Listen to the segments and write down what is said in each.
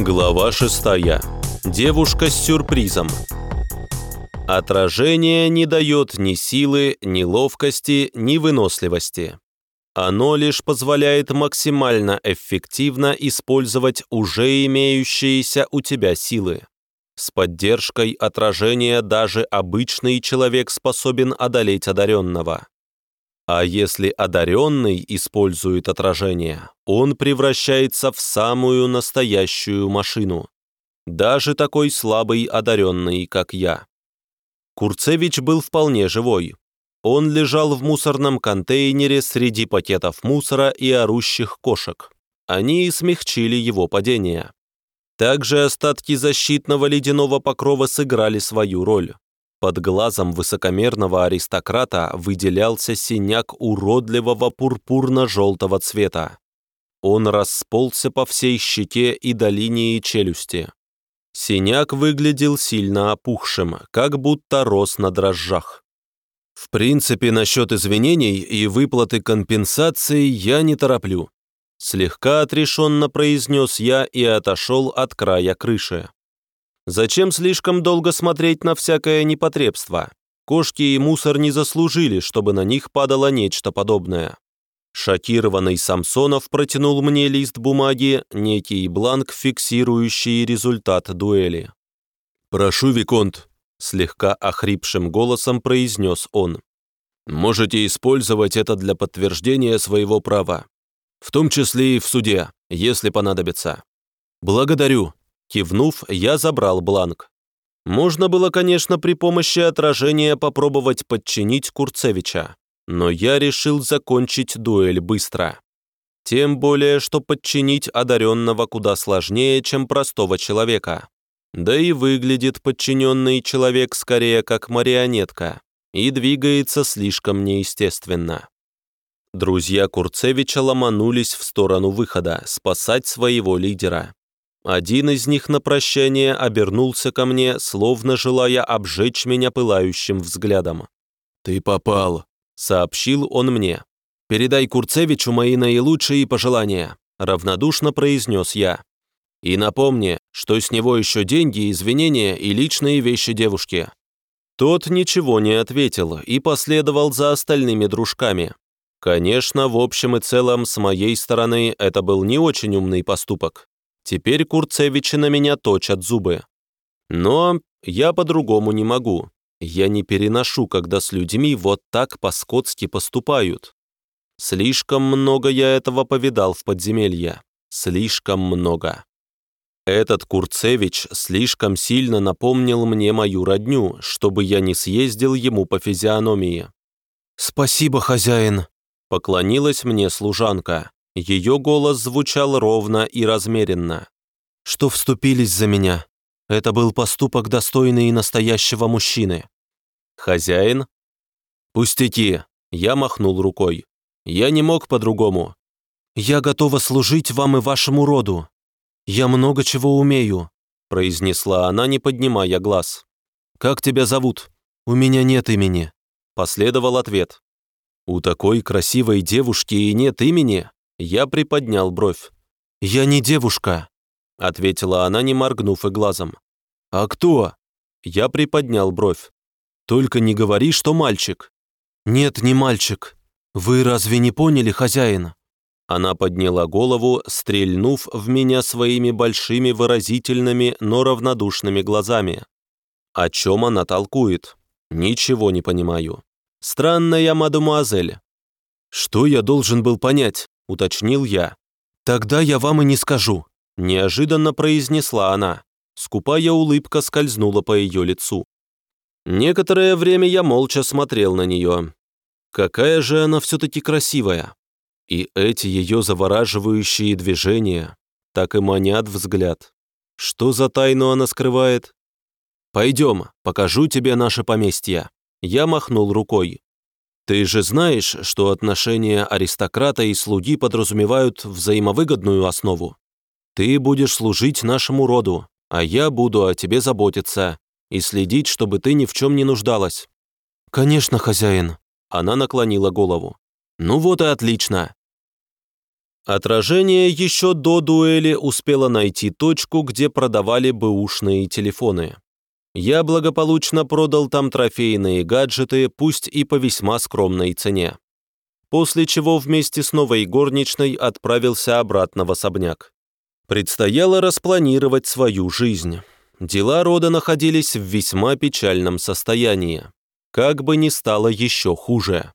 Глава шестая. Девушка с сюрпризом. Отражение не дает ни силы, ни ловкости, ни выносливости. Оно лишь позволяет максимально эффективно использовать уже имеющиеся у тебя силы. С поддержкой отражения даже обычный человек способен одолеть одаренного. А если одаренный использует отражение, он превращается в самую настоящую машину. Даже такой слабый одаренный, как я. Курцевич был вполне живой. Он лежал в мусорном контейнере среди пакетов мусора и орущих кошек. Они смягчили его падение. Также остатки защитного ледяного покрова сыграли свою роль. Под глазом высокомерного аристократа выделялся синяк уродливого пурпурно-желтого цвета. Он расползся по всей щеке и до линии челюсти. Синяк выглядел сильно опухшим, как будто рос на дрожжах. В принципе, насчет извинений и выплаты компенсации я не тороплю. Слегка отрешенно произнес я и отошел от края крыши. Зачем слишком долго смотреть на всякое непотребство? Кошки и мусор не заслужили, чтобы на них падало нечто подобное. Шокированный Самсонов протянул мне лист бумаги, некий бланк, фиксирующий результат дуэли. «Прошу, Виконт», — слегка охрипшим голосом произнес он. «Можете использовать это для подтверждения своего права, в том числе и в суде, если понадобится. Благодарю», Кивнув, я забрал бланк. Можно было, конечно, при помощи отражения попробовать подчинить Курцевича, но я решил закончить дуэль быстро. Тем более, что подчинить одаренного куда сложнее, чем простого человека. Да и выглядит подчиненный человек скорее как марионетка и двигается слишком неестественно. Друзья Курцевича ломанулись в сторону выхода, спасать своего лидера. Один из них на прощание обернулся ко мне, словно желая обжечь меня пылающим взглядом. «Ты попал», — сообщил он мне. «Передай Курцевичу мои наилучшие пожелания», — равнодушно произнес я. «И напомни, что с него еще деньги, извинения и личные вещи девушки». Тот ничего не ответил и последовал за остальными дружками. Конечно, в общем и целом, с моей стороны, это был не очень умный поступок. Теперь Курцевичи на меня точат зубы. Но я по-другому не могу. Я не переношу, когда с людьми вот так по-скотски поступают. Слишком много я этого повидал в подземелье. Слишком много. Этот Курцевич слишком сильно напомнил мне мою родню, чтобы я не съездил ему по физиономии. «Спасибо, хозяин», — поклонилась мне служанка. Ее голос звучал ровно и размеренно. «Что вступились за меня? Это был поступок, достойный настоящего мужчины». «Хозяин?» «Пустяки!» Я махнул рукой. «Я не мог по-другому. Я готова служить вам и вашему роду. Я много чего умею», произнесла она, не поднимая глаз. «Как тебя зовут?» «У меня нет имени», последовал ответ. «У такой красивой девушки и нет имени?» Я приподнял бровь. «Я не девушка», — ответила она, не моргнув и глазом. «А кто?» Я приподнял бровь. «Только не говори, что мальчик». «Нет, не мальчик. Вы разве не поняли, хозяин?» Она подняла голову, стрельнув в меня своими большими выразительными, но равнодушными глазами. О чем она толкует? Ничего не понимаю. Странная мадемуазель. Что я должен был понять? — уточнил я. «Тогда я вам и не скажу», — неожиданно произнесла она. Скупая улыбка скользнула по ее лицу. Некоторое время я молча смотрел на нее. Какая же она все-таки красивая. И эти ее завораживающие движения так и манят взгляд. Что за тайну она скрывает? «Пойдем, покажу тебе наше поместье». Я махнул рукой. Ты же знаешь, что отношения аристократа и слуги подразумевают взаимовыгодную основу. Ты будешь служить нашему роду, а я буду о тебе заботиться и следить, чтобы ты ни в чем не нуждалась». «Конечно, хозяин», — она наклонила голову. «Ну вот и отлично». Отражение еще до дуэли успело найти точку, где продавали бэушные телефоны. Я благополучно продал там трофейные гаджеты, пусть и по весьма скромной цене. После чего вместе с новой горничной отправился обратно в особняк. Предстояло распланировать свою жизнь. Дела рода находились в весьма печальном состоянии. Как бы ни стало еще хуже.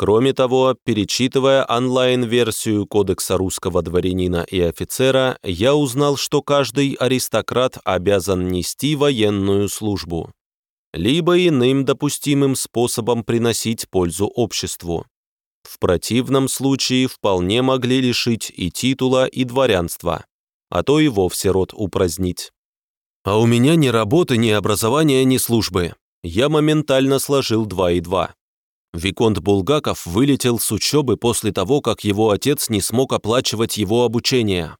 Кроме того, перечитывая онлайн-версию Кодекса русского дворянина и офицера, я узнал, что каждый аристократ обязан нести военную службу, либо иным допустимым способом приносить пользу обществу. В противном случае вполне могли лишить и титула, и дворянства, а то и вовсе род упразднить. А у меня ни работы, ни образования, ни службы. Я моментально сложил два и два. Виконт Булгаков вылетел с учебы после того, как его отец не смог оплачивать его обучение.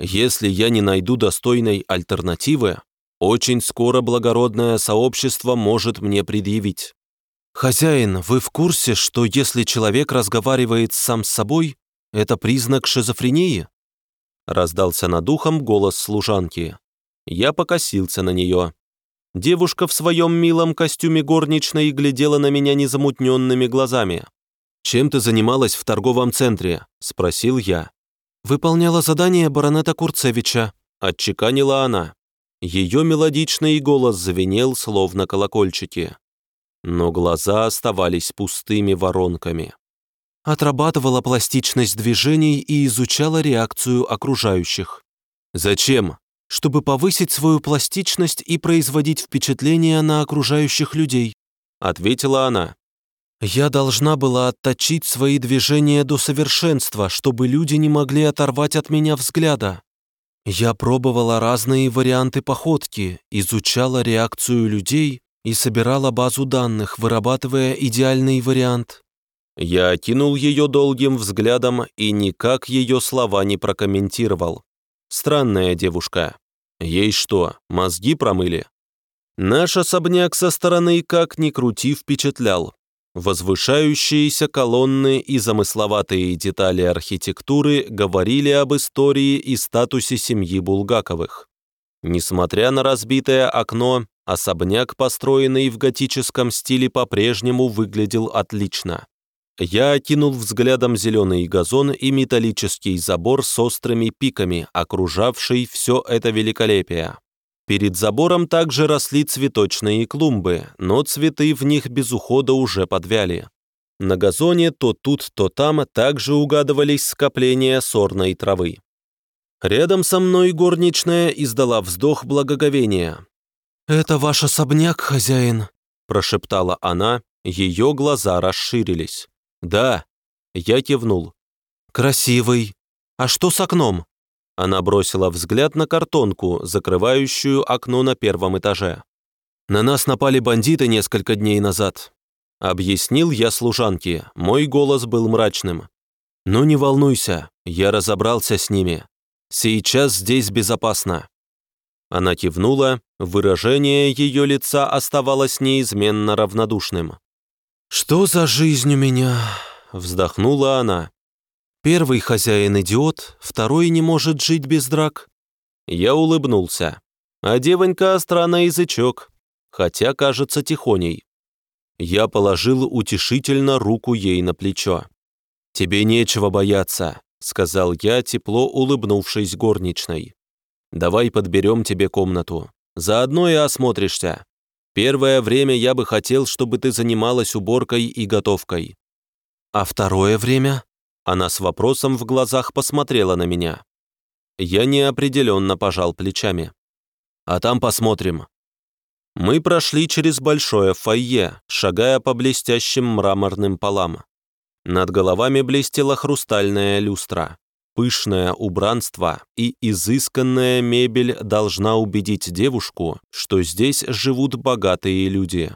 Если я не найду достойной альтернативы, очень скоро благородное сообщество может мне предъявить. «Хозяин, вы в курсе, что если человек разговаривает сам с собой, это признак шизофрении?» Раздался над ухом голос служанки. Я покосился на нее. Девушка в своем милом костюме горничной глядела на меня незамутненными глазами. «Чем ты занималась в торговом центре?» – спросил я. «Выполняла задание баронета Курцевича», – отчеканила она. Ее мелодичный голос звенел, словно колокольчики. Но глаза оставались пустыми воронками. Отрабатывала пластичность движений и изучала реакцию окружающих. «Зачем?» Чтобы повысить свою пластичность и производить впечатление на окружающих людей», — ответила она. «Я должна была отточить свои движения до совершенства, чтобы люди не могли оторвать от меня взгляда. Я пробовала разные варианты походки, изучала реакцию людей и собирала базу данных, вырабатывая идеальный вариант». Я окинул ее долгим взглядом и никак ее слова не прокомментировал. Странная девушка. Ей что, мозги промыли? Наш особняк со стороны как ни крути впечатлял. Возвышающиеся колонны и замысловатые детали архитектуры говорили об истории и статусе семьи Булгаковых. Несмотря на разбитое окно, особняк, построенный в готическом стиле, по-прежнему выглядел отлично. Я окинул взглядом зеленый газон и металлический забор с острыми пиками, окружавший все это великолепие. Перед забором также росли цветочные клумбы, но цветы в них без ухода уже подвяли. На газоне то тут, то там также угадывались скопления сорной травы. Рядом со мной горничная издала вздох благоговения. «Это ваш особняк, хозяин?» – прошептала она, ее глаза расширились. «Да», — я кивнул. «Красивый. А что с окном?» Она бросила взгляд на картонку, закрывающую окно на первом этаже. «На нас напали бандиты несколько дней назад», — объяснил я служанке. Мой голос был мрачным. «Ну не волнуйся, я разобрался с ними. Сейчас здесь безопасно». Она кивнула, выражение ее лица оставалось неизменно равнодушным. «Что за жизнь у меня?» — вздохнула она. «Первый хозяин идиот, второй не может жить без драк». Я улыбнулся. А девонька остра на язычок, хотя кажется тихоней. Я положил утешительно руку ей на плечо. «Тебе нечего бояться», — сказал я, тепло улыбнувшись горничной. «Давай подберем тебе комнату. Заодно и осмотришься. Первое время я бы хотел, чтобы ты занималась уборкой и готовкой. А второе время? Она с вопросом в глазах посмотрела на меня. Я неопределенно пожал плечами. А там посмотрим. Мы прошли через большое фойе, шагая по блестящим мраморным полам. Над головами блестела хрустальная люстра. Пышное убранство и изысканная мебель должна убедить девушку, что здесь живут богатые люди.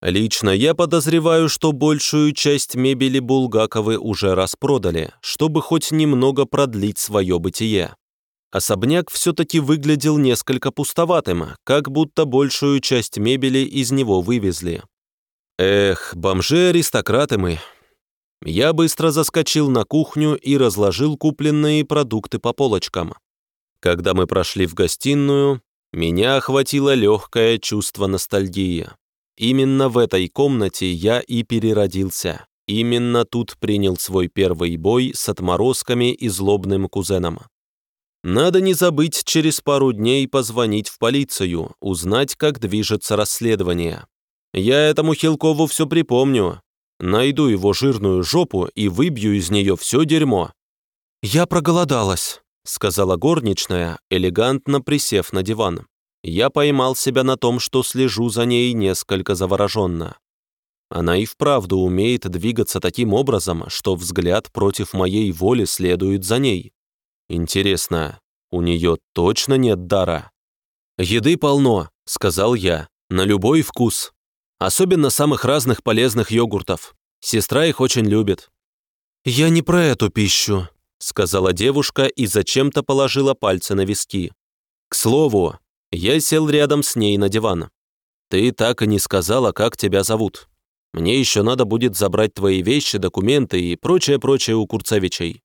Лично я подозреваю, что большую часть мебели Булгаковы уже распродали, чтобы хоть немного продлить свое бытие. Особняк все-таки выглядел несколько пустоватым, как будто большую часть мебели из него вывезли. Эх, бомжи-аристократы мы. Я быстро заскочил на кухню и разложил купленные продукты по полочкам. Когда мы прошли в гостиную, меня охватило легкое чувство ностальгии. Именно в этой комнате я и переродился. Именно тут принял свой первый бой с отморозками и злобным кузеном. Надо не забыть через пару дней позвонить в полицию, узнать, как движется расследование. Я этому Хилкову все припомню. Найду его жирную жопу и выбью из нее все дерьмо. «Я проголодалась», — сказала горничная, элегантно присев на диван. Я поймал себя на том, что слежу за ней несколько завороженно. Она и вправду умеет двигаться таким образом, что взгляд против моей воли следует за ней. Интересно, у нее точно нет дара? «Еды полно», — сказал я, — «на любой вкус. Особенно самых разных полезных йогуртов. Сестра их очень любит». «Я не про эту пищу», — сказала девушка и зачем-то положила пальцы на виски. «К слову, я сел рядом с ней на диван. Ты так и не сказала, как тебя зовут. Мне еще надо будет забрать твои вещи, документы и прочее-прочее у Курцевичей.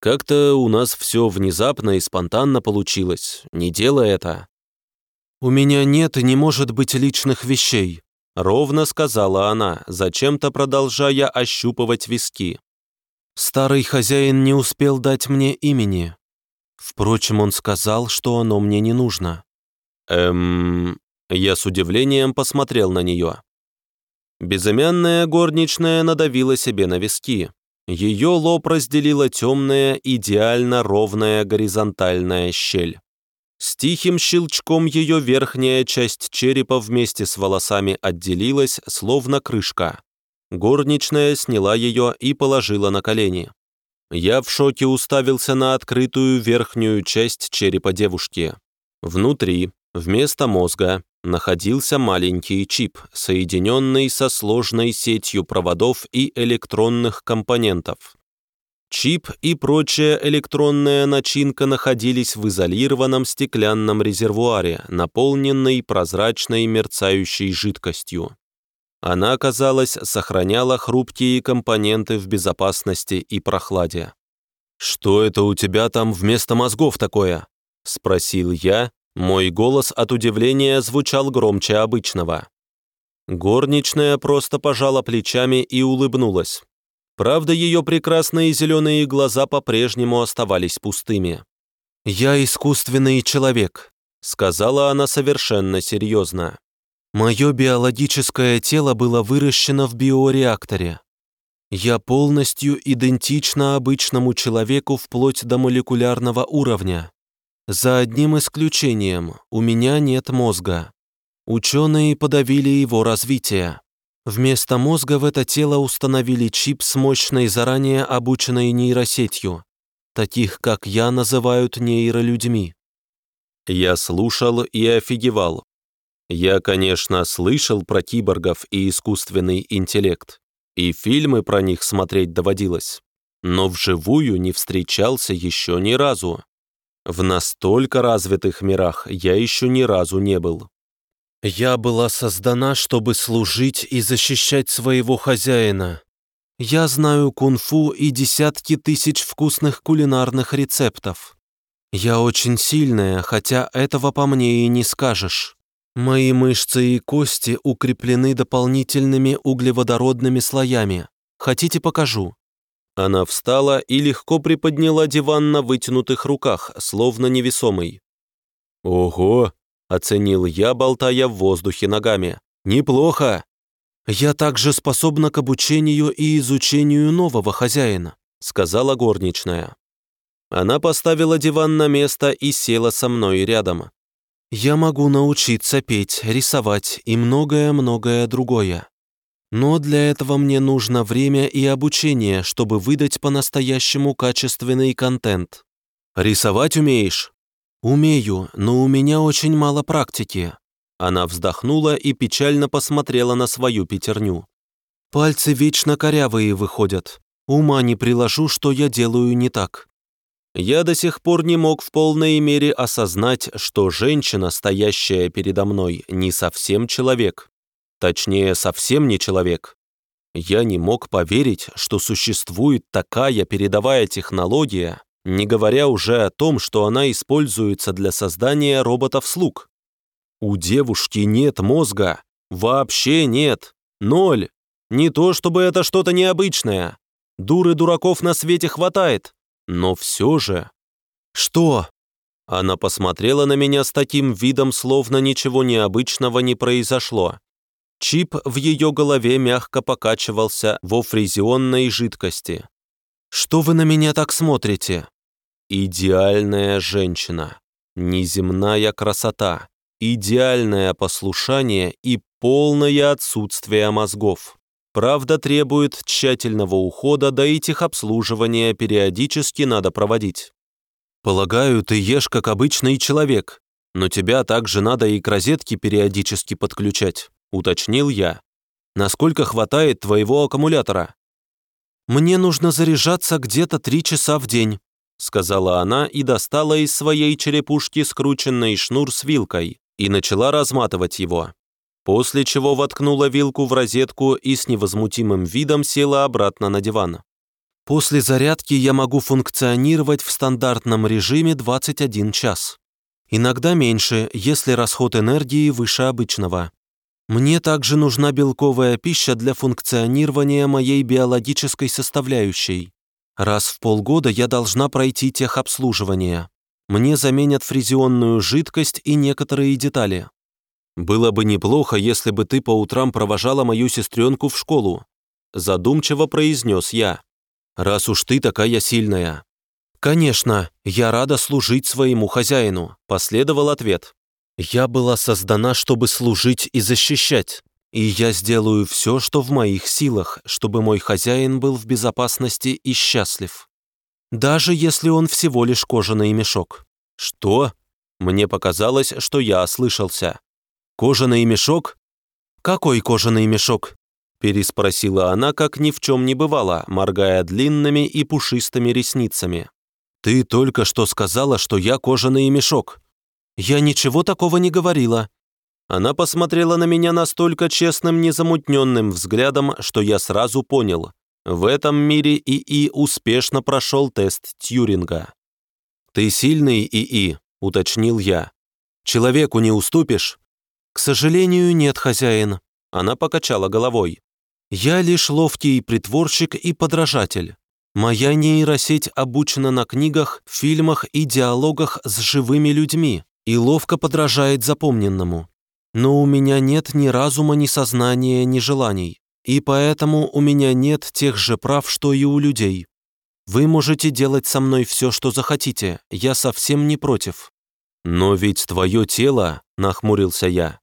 Как-то у нас все внезапно и спонтанно получилось. Не делай это». «У меня нет и не может быть личных вещей», Ровно сказала она, зачем-то продолжая ощупывать виски. Старый хозяин не успел дать мне имени. Впрочем, он сказал, что оно мне не нужно. Эм... Я с удивлением посмотрел на нее. Безымянная горничная надавила себе на виски. Ее лоб разделила темная, идеально ровная горизонтальная щель. С тихим щелчком ее верхняя часть черепа вместе с волосами отделилась, словно крышка. Горничная сняла ее и положила на колени. Я в шоке уставился на открытую верхнюю часть черепа девушки. Внутри, вместо мозга, находился маленький чип, соединенный со сложной сетью проводов и электронных компонентов. Чип и прочая электронная начинка находились в изолированном стеклянном резервуаре, наполненной прозрачной мерцающей жидкостью. Она, казалось, сохраняла хрупкие компоненты в безопасности и прохладе. «Что это у тебя там вместо мозгов такое?» — спросил я. Мой голос от удивления звучал громче обычного. Горничная просто пожала плечами и улыбнулась. Правда, ее прекрасные зеленые глаза по-прежнему оставались пустыми. «Я искусственный человек», — сказала она совершенно серьезно. «Мое биологическое тело было выращено в биореакторе. Я полностью идентична обычному человеку вплоть до молекулярного уровня. За одним исключением, у меня нет мозга. Ученые подавили его развитие. Вместо мозга в это тело установили чип с мощной заранее обученной нейросетью. Таких, как я, называют нейролюдьми. Я слушал и офигевал. Я, конечно, слышал про киборгов и искусственный интеллект, и фильмы про них смотреть доводилось, но вживую не встречался еще ни разу. В настолько развитых мирах я еще ни разу не был. Я была создана, чтобы служить и защищать своего хозяина. Я знаю кунг-фу и десятки тысяч вкусных кулинарных рецептов. Я очень сильная, хотя этого по мне и не скажешь. Мои мышцы и кости укреплены дополнительными углеводородными слоями. Хотите, покажу?» Она встала и легко приподняла диван на вытянутых руках, словно невесомый. «Ого!» Оценил я, болтая в воздухе ногами. «Неплохо!» «Я также способна к обучению и изучению нового хозяина», сказала горничная. Она поставила диван на место и села со мной рядом. «Я могу научиться петь, рисовать и многое-многое другое. Но для этого мне нужно время и обучение, чтобы выдать по-настоящему качественный контент. Рисовать умеешь?» «Умею, но у меня очень мало практики». Она вздохнула и печально посмотрела на свою пятерню. «Пальцы вечно корявые выходят. Ума не приложу, что я делаю не так». Я до сих пор не мог в полной мере осознать, что женщина, стоящая передо мной, не совсем человек. Точнее, совсем не человек. Я не мог поверить, что существует такая передовая технология, не говоря уже о том, что она используется для создания роботов-слуг. У девушки нет мозга. Вообще нет. Ноль. Не то чтобы это что-то необычное. Дуры дураков на свете хватает. Но все же... Что? Она посмотрела на меня с таким видом, словно ничего необычного не произошло. Чип в ее голове мягко покачивался во фризионной жидкости. «Что вы на меня так смотрите?» «Идеальная женщина, неземная красота, идеальное послушание и полное отсутствие мозгов. Правда, требует тщательного ухода, да и техобслуживания периодически надо проводить. Полагаю, ты ешь как обычный человек, но тебя также надо и к розетке периодически подключать, уточнил я. Насколько хватает твоего аккумулятора? Мне нужно заряжаться где-то три часа в день, сказала она и достала из своей черепушки скрученный шнур с вилкой и начала разматывать его. После чего воткнула вилку в розетку и с невозмутимым видом села обратно на диван. После зарядки я могу функционировать в стандартном режиме 21 час. Иногда меньше, если расход энергии выше обычного. Мне также нужна белковая пища для функционирования моей биологической составляющей. Раз в полгода я должна пройти техобслуживание. Мне заменят фризионную жидкость и некоторые детали. Было бы неплохо, если бы ты по утрам провожала мою сестренку в школу. Задумчиво произнес я. Раз уж ты такая сильная. Конечно, я рада служить своему хозяину, последовал ответ. Я была создана, чтобы служить и защищать. И я сделаю все, что в моих силах, чтобы мой хозяин был в безопасности и счастлив даже если он всего лишь кожаный мешок. Что? Мне показалось, что я ослышался. Кожаный мешок? Какой кожаный мешок? Переспросила она, как ни в чем не бывало, моргая длинными и пушистыми ресницами. «Ты только что сказала, что я кожаный мешок». «Я ничего такого не говорила». Она посмотрела на меня настолько честным, незамутненным взглядом, что я сразу понял. В этом мире ИИ успешно прошел тест Тьюринга. «Ты сильный ИИ», — уточнил я. «Человеку не уступишь?» «К сожалению, нет, хозяин», — она покачала головой. «Я лишь ловкий притворщик и подражатель. Моя нейросеть обучена на книгах, фильмах и диалогах с живыми людьми и ловко подражает запомненному. Но у меня нет ни разума, ни сознания, ни желаний и поэтому у меня нет тех же прав, что и у людей. Вы можете делать со мной все, что захотите, я совсем не против». «Но ведь твое тело», — нахмурился я.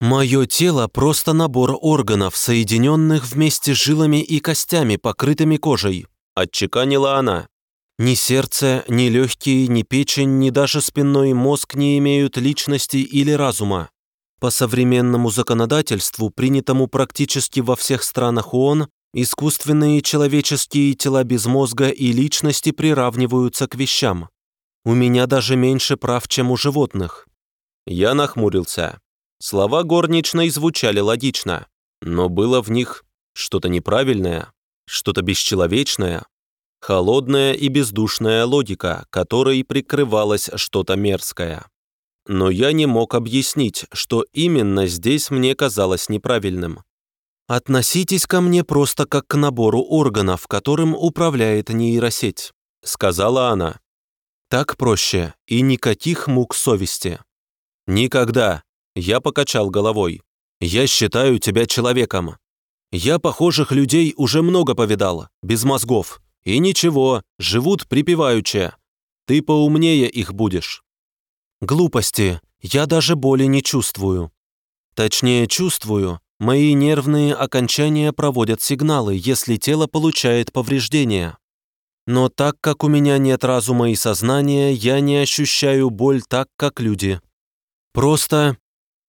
«Мое тело — просто набор органов, соединенных вместе с жилами и костями, покрытыми кожей», — отчеканила она. «Ни сердце, ни легкие, ни печень, ни даже спинной мозг не имеют личности или разума. По современному законодательству, принятому практически во всех странах ООН, искусственные человеческие тела без мозга и личности приравниваются к вещам. У меня даже меньше прав, чем у животных. Я нахмурился. Слова горничной звучали логично, но было в них что-то неправильное, что-то бесчеловечное, холодная и бездушная логика, которой прикрывалось что-то мерзкое но я не мог объяснить, что именно здесь мне казалось неправильным. «Относитесь ко мне просто как к набору органов, которым управляет нейросеть», — сказала она. «Так проще, и никаких мук совести». «Никогда», — я покачал головой. «Я считаю тебя человеком. Я похожих людей уже много повидал, без мозгов. И ничего, живут припеваючи. Ты поумнее их будешь». Глупости, я даже боли не чувствую. Точнее, чувствую, мои нервные окончания проводят сигналы, если тело получает повреждения. Но так как у меня нет разума и сознания, я не ощущаю боль так, как люди. Просто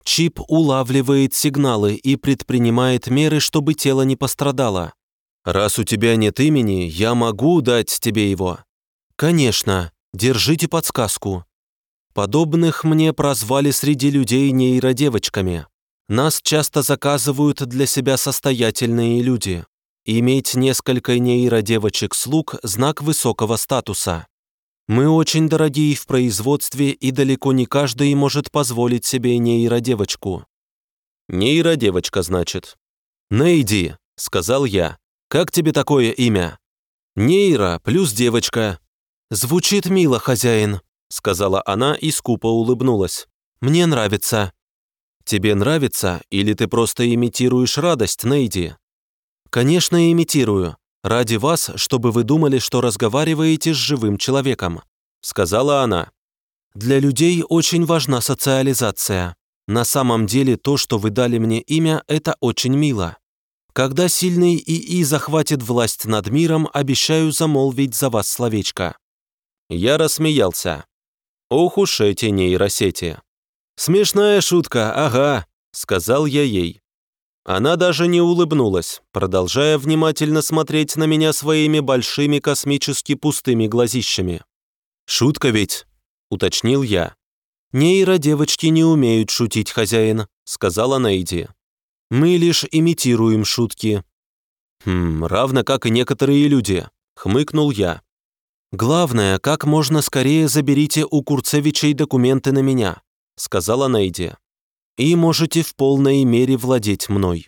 чип улавливает сигналы и предпринимает меры, чтобы тело не пострадало. Раз у тебя нет имени, я могу дать тебе его. Конечно, держите подсказку. Подобных мне прозвали среди людей нейродевочками. Нас часто заказывают для себя состоятельные люди. Иметь несколько нейродевочек-слуг – знак высокого статуса. Мы очень дорогие в производстве, и далеко не каждый может позволить себе нейродевочку. Нейродевочка, значит. «Нейди», — сказал я. «Как тебе такое имя?» «Нейра плюс девочка». «Звучит мило, хозяин», — сказала она и скупо улыбнулась. «Мне нравится». «Тебе нравится, или ты просто имитируешь радость, Нейди?» «Конечно, имитирую. Ради вас, чтобы вы думали, что разговариваете с живым человеком», — сказала она. «Для людей очень важна социализация. На самом деле то, что вы дали мне имя, это очень мило. Когда сильный ИИ захватит власть над миром, обещаю замолвить за вас словечко». Я рассмеялся. Ох уж эти нейросети. «Смешная шутка, ага», — сказал я ей. Она даже не улыбнулась, продолжая внимательно смотреть на меня своими большими космически пустыми глазищами. «Шутка ведь?» — уточнил я. «Нейро-девочки не умеют шутить, хозяин», — сказала Нейди. «Мы лишь имитируем шутки». «Хм, равно как и некоторые люди», — хмыкнул я. «Главное, как можно скорее заберите у Курцевичей документы на меня», — сказала Нейди. «И можете в полной мере владеть мной».